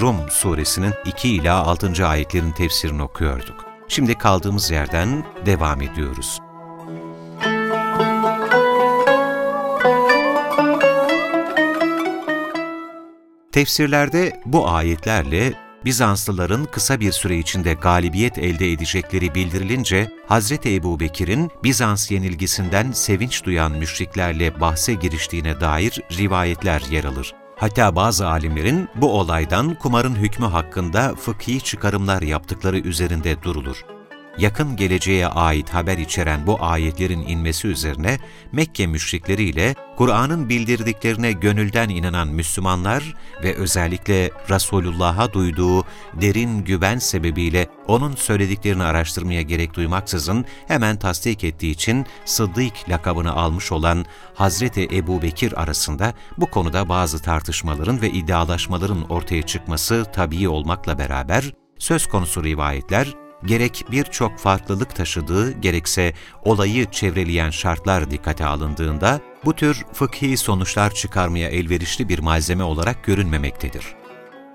Rum suresinin 2 ila 6. ayetlerin tefsirini okuyorduk. Şimdi kaldığımız yerden devam ediyoruz. Tefsirlerde bu ayetlerle Bizanslıların kısa bir süre içinde galibiyet elde edecekleri bildirilince, Hazreti Ebu Bekir'in Bizans yenilgisinden sevinç duyan müşriklerle bahse giriştiğine dair rivayetler yer alır. Hatta bazı alimlerin bu olaydan kumarın hükmü hakkında fıkhi çıkarımlar yaptıkları üzerinde durulur. Yakın geleceğe ait haber içeren bu ayetlerin inmesi üzerine Mekke müşrikleriyle Kur'an'ın bildirdiklerine gönülden inanan Müslümanlar ve özellikle Resulullah'a duyduğu derin güven sebebiyle onun söylediklerini araştırmaya gerek duymaksızın hemen tasdik ettiği için Sıddık lakabını almış olan Hazreti Ebu Bekir arasında bu konuda bazı tartışmaların ve iddialaşmaların ortaya çıkması tabii olmakla beraber söz konusu rivayetler gerek birçok farklılık taşıdığı gerekse olayı çevreleyen şartlar dikkate alındığında bu tür fıkhi sonuçlar çıkarmaya elverişli bir malzeme olarak görünmemektedir.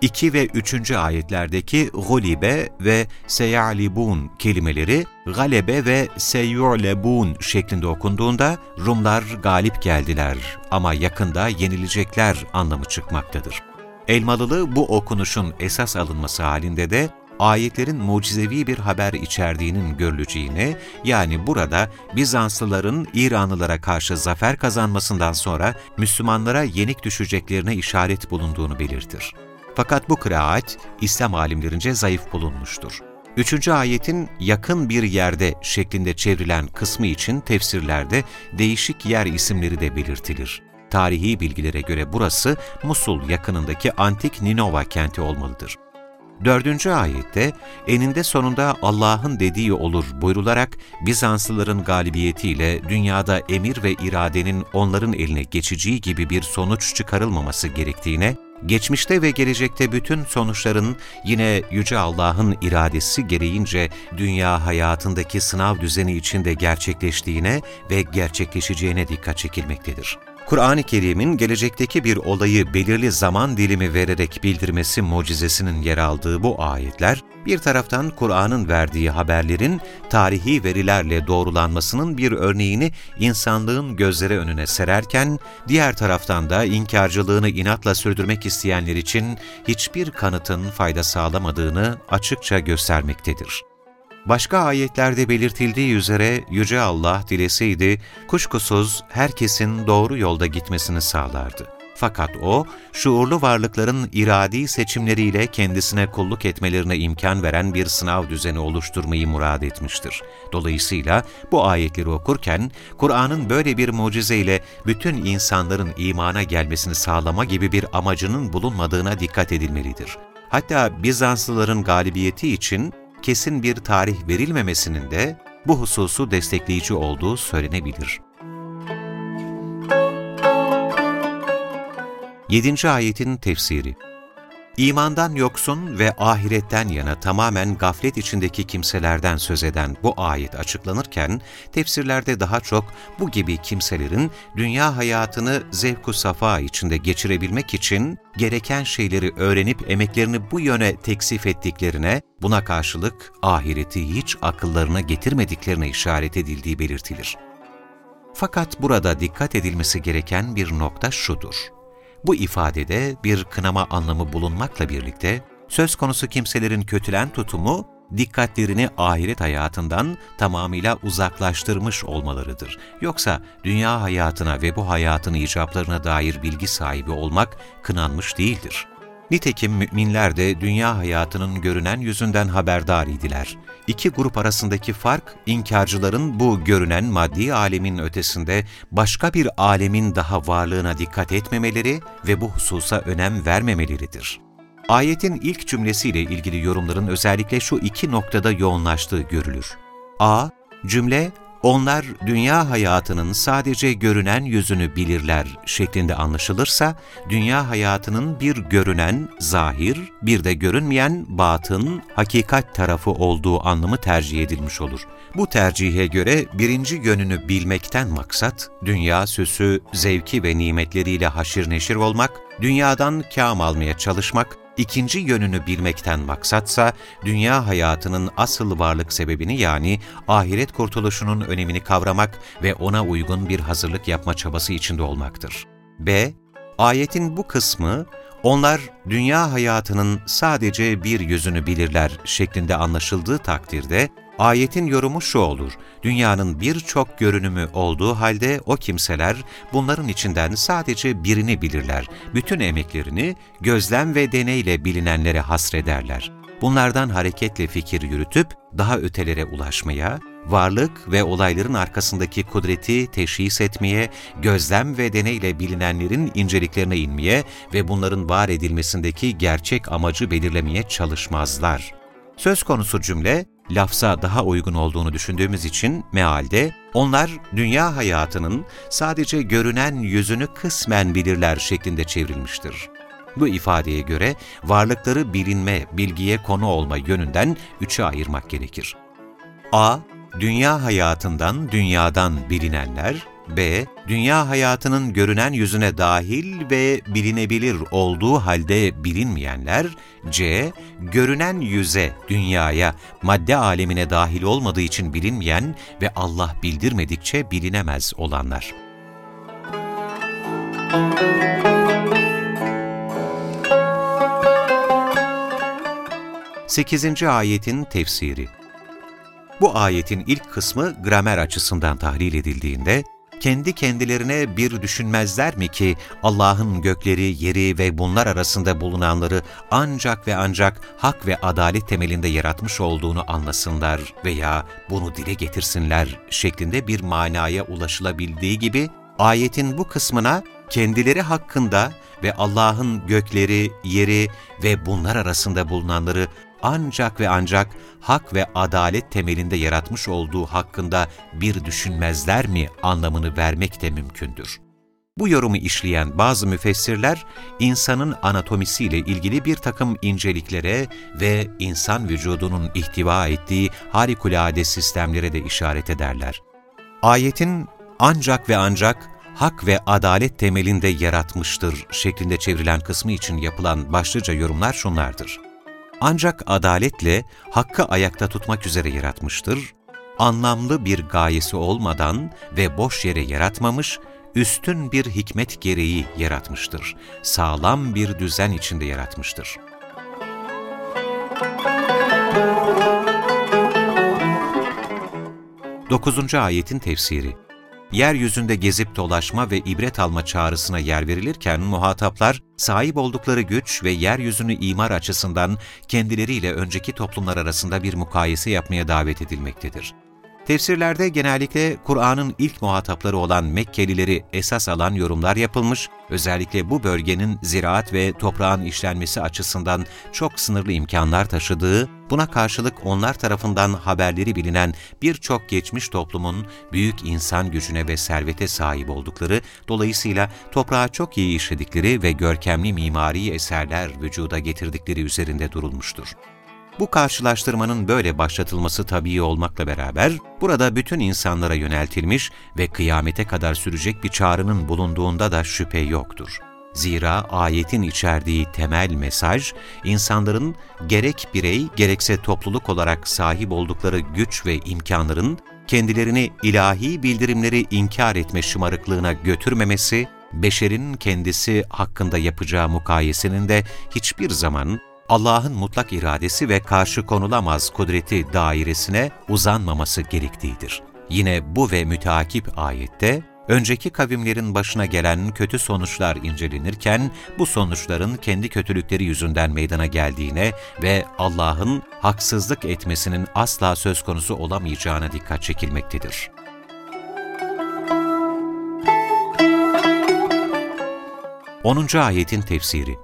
2 ve 3. ayetlerdeki gulibe ve seyalibun kelimeleri galebe ve seyu'lebun şeklinde okunduğunda Rumlar galip geldiler ama yakında yenilecekler anlamı çıkmaktadır. Elmalılı bu okunuşun esas alınması halinde de ayetlerin mucizevi bir haber içerdiğinin görüleceğini, yani burada Bizanslıların İranlılara karşı zafer kazanmasından sonra Müslümanlara yenik düşeceklerine işaret bulunduğunu belirtir. Fakat bu kıraat İslam alimlerince zayıf bulunmuştur. Üçüncü ayetin yakın bir yerde şeklinde çevrilen kısmı için tefsirlerde değişik yer isimleri de belirtilir. Tarihi bilgilere göre burası Musul yakınındaki antik Ninova kenti olmalıdır. Dördüncü ayette eninde sonunda Allah'ın dediği olur buyrularak Bizanslıların galibiyetiyle dünyada emir ve iradenin onların eline geçeceği gibi bir sonuç çıkarılmaması gerektiğine, geçmişte ve gelecekte bütün sonuçların yine Yüce Allah'ın iradesi gereğince dünya hayatındaki sınav düzeni içinde gerçekleştiğine ve gerçekleşeceğine dikkat çekilmektedir. Kur'an-ı Kerim'in gelecekteki bir olayı belirli zaman dilimi vererek bildirmesi mucizesinin yer aldığı bu ayetler, bir taraftan Kur'an'ın verdiği haberlerin tarihi verilerle doğrulanmasının bir örneğini insanlığın gözleri önüne sererken, diğer taraftan da inkarcılığını inatla sürdürmek isteyenler için hiçbir kanıtın fayda sağlamadığını açıkça göstermektedir. Başka ayetlerde belirtildiği üzere Yüce Allah dileseydi, kuşkusuz herkesin doğru yolda gitmesini sağlardı. Fakat O, şuurlu varlıkların iradi seçimleriyle kendisine kulluk etmelerine imkan veren bir sınav düzeni oluşturmayı murad etmiştir. Dolayısıyla bu ayetleri okurken, Kur'an'ın böyle bir mucizeyle bütün insanların imana gelmesini sağlama gibi bir amacının bulunmadığına dikkat edilmelidir. Hatta Bizanslıların galibiyeti için kesin bir tarih verilmemesinin de bu hususu destekleyici olduğu söylenebilir. 7. ayetin tefsiri İmandan yoksun ve ahiretten yana tamamen gaflet içindeki kimselerden söz eden bu ayet açıklanırken, tefsirlerde daha çok bu gibi kimselerin dünya hayatını zevku safa içinde geçirebilmek için gereken şeyleri öğrenip emeklerini bu yöne teksif ettiklerine, buna karşılık ahireti hiç akıllarına getirmediklerine işaret edildiği belirtilir. Fakat burada dikkat edilmesi gereken bir nokta şudur. Bu ifadede bir kınama anlamı bulunmakla birlikte, söz konusu kimselerin kötülen tutumu, dikkatlerini ahiret hayatından tamamıyla uzaklaştırmış olmalarıdır. Yoksa dünya hayatına ve bu hayatın icaplarına dair bilgi sahibi olmak kınanmış değildir. Nitekim müminler de dünya hayatının görünen yüzünden haberdar idiler. İki grup arasındaki fark, inkarcıların bu görünen maddi alemin ötesinde başka bir alemin daha varlığına dikkat etmemeleri ve bu hususa önem vermemeleridir. Ayetin ilk cümlesiyle ilgili yorumların özellikle şu iki noktada yoğunlaştığı görülür. A. Cümle, onlar dünya hayatının sadece görünen yüzünü bilirler şeklinde anlaşılırsa, dünya hayatının bir görünen, zahir, bir de görünmeyen, batın, hakikat tarafı olduğu anlamı tercih edilmiş olur. Bu tercihe göre birinci yönünü bilmekten maksat, dünya süsü, zevki ve nimetleriyle haşir neşir olmak, dünyadan kâm almaya çalışmak, İkinci yönünü bilmekten maksatsa, dünya hayatının asıl varlık sebebini yani ahiret kurtuluşunun önemini kavramak ve ona uygun bir hazırlık yapma çabası içinde olmaktır. B. Ayetin bu kısmı, onlar dünya hayatının sadece bir yüzünü bilirler şeklinde anlaşıldığı takdirde, Ayetin yorumu şu olur, dünyanın birçok görünümü olduğu halde o kimseler bunların içinden sadece birini bilirler, bütün emeklerini gözlem ve deneyle bilinenlere hasrederler. Bunlardan hareketle fikir yürütüp daha ötelere ulaşmaya, varlık ve olayların arkasındaki kudreti teşhis etmeye, gözlem ve deneyle bilinenlerin inceliklerine inmeye ve bunların var edilmesindeki gerçek amacı belirlemeye çalışmazlar. Söz konusu cümle, lafza daha uygun olduğunu düşündüğümüz için mealde, onlar dünya hayatının sadece görünen yüzünü kısmen bilirler şeklinde çevrilmiştir. Bu ifadeye göre varlıkları bilinme, bilgiye konu olma yönünden üçe ayırmak gerekir. A. Dünya hayatından, dünyadan bilinenler, B. Dünya hayatının görünen yüzüne dahil ve bilinebilir olduğu halde bilinmeyenler. C. Görünen yüze, dünyaya, madde alemine dahil olmadığı için bilinmeyen ve Allah bildirmedikçe bilinemez olanlar. Sekizinci ayetin tefsiri Bu ayetin ilk kısmı gramer açısından tahlil edildiğinde, kendi kendilerine bir düşünmezler mi ki Allah'ın gökleri, yeri ve bunlar arasında bulunanları ancak ve ancak hak ve adalet temelinde yaratmış olduğunu anlasınlar veya bunu dile getirsinler şeklinde bir manaya ulaşılabildiği gibi ayetin bu kısmına kendileri hakkında ve Allah'ın gökleri, yeri ve bunlar arasında bulunanları ancak ve ancak hak ve adalet temelinde yaratmış olduğu hakkında bir düşünmezler mi anlamını vermek de mümkündür. Bu yorumu işleyen bazı müfessirler, insanın anatomisiyle ilgili bir takım inceliklere ve insan vücudunun ihtiva ettiği harikulade sistemlere de işaret ederler. Ayetin ancak ve ancak hak ve adalet temelinde yaratmıştır şeklinde çevrilen kısmı için yapılan başlıca yorumlar şunlardır. Ancak adaletle hakkı ayakta tutmak üzere yaratmıştır, anlamlı bir gayesi olmadan ve boş yere yaratmamış, üstün bir hikmet gereği yaratmıştır. Sağlam bir düzen içinde yaratmıştır. Dokuzuncu ayetin tefsiri yeryüzünde gezip dolaşma ve ibret alma çağrısına yer verilirken muhataplar, sahip oldukları güç ve yeryüzünü imar açısından kendileriyle önceki toplumlar arasında bir mukayese yapmaya davet edilmektedir. Tefsirlerde genellikle Kur'an'ın ilk muhatapları olan Mekkelileri esas alan yorumlar yapılmış, özellikle bu bölgenin ziraat ve toprağın işlenmesi açısından çok sınırlı imkanlar taşıdığı, buna karşılık onlar tarafından haberleri bilinen birçok geçmiş toplumun büyük insan gücüne ve servete sahip oldukları, dolayısıyla toprağa çok iyi işledikleri ve görkemli mimari eserler vücuda getirdikleri üzerinde durulmuştur. Bu karşılaştırmanın böyle başlatılması tabii olmakla beraber, burada bütün insanlara yöneltilmiş ve kıyamete kadar sürecek bir çağrının bulunduğunda da şüphe yoktur. Zira ayetin içerdiği temel mesaj, insanların gerek birey gerekse topluluk olarak sahip oldukları güç ve imkanların kendilerini ilahi bildirimleri inkar etme şımarıklığına götürmemesi, beşerin kendisi hakkında yapacağı mukayesenin de hiçbir zaman Allah'ın mutlak iradesi ve karşı konulamaz kudreti dairesine uzanmaması gerektiğidir. Yine bu ve müteakip ayette, önceki kavimlerin başına gelen kötü sonuçlar incelenirken, bu sonuçların kendi kötülükleri yüzünden meydana geldiğine ve Allah'ın haksızlık etmesinin asla söz konusu olamayacağına dikkat çekilmektedir. 10. Ayetin Tefsiri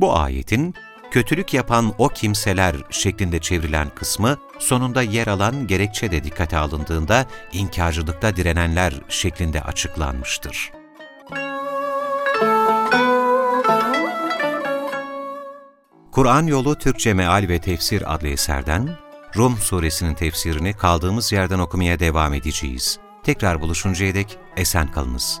Bu ayetin, kötülük yapan o kimseler şeklinde çevrilen kısmı, sonunda yer alan gerekçe de dikkate alındığında inkarcılıkta direnenler şeklinde açıklanmıştır. Kur'an Yolu Türkçe Meal ve Tefsir adlı eserden Rum suresinin tefsirini kaldığımız yerden okumaya devam edeceğiz. Tekrar buluşuncaya dek esen kalınız.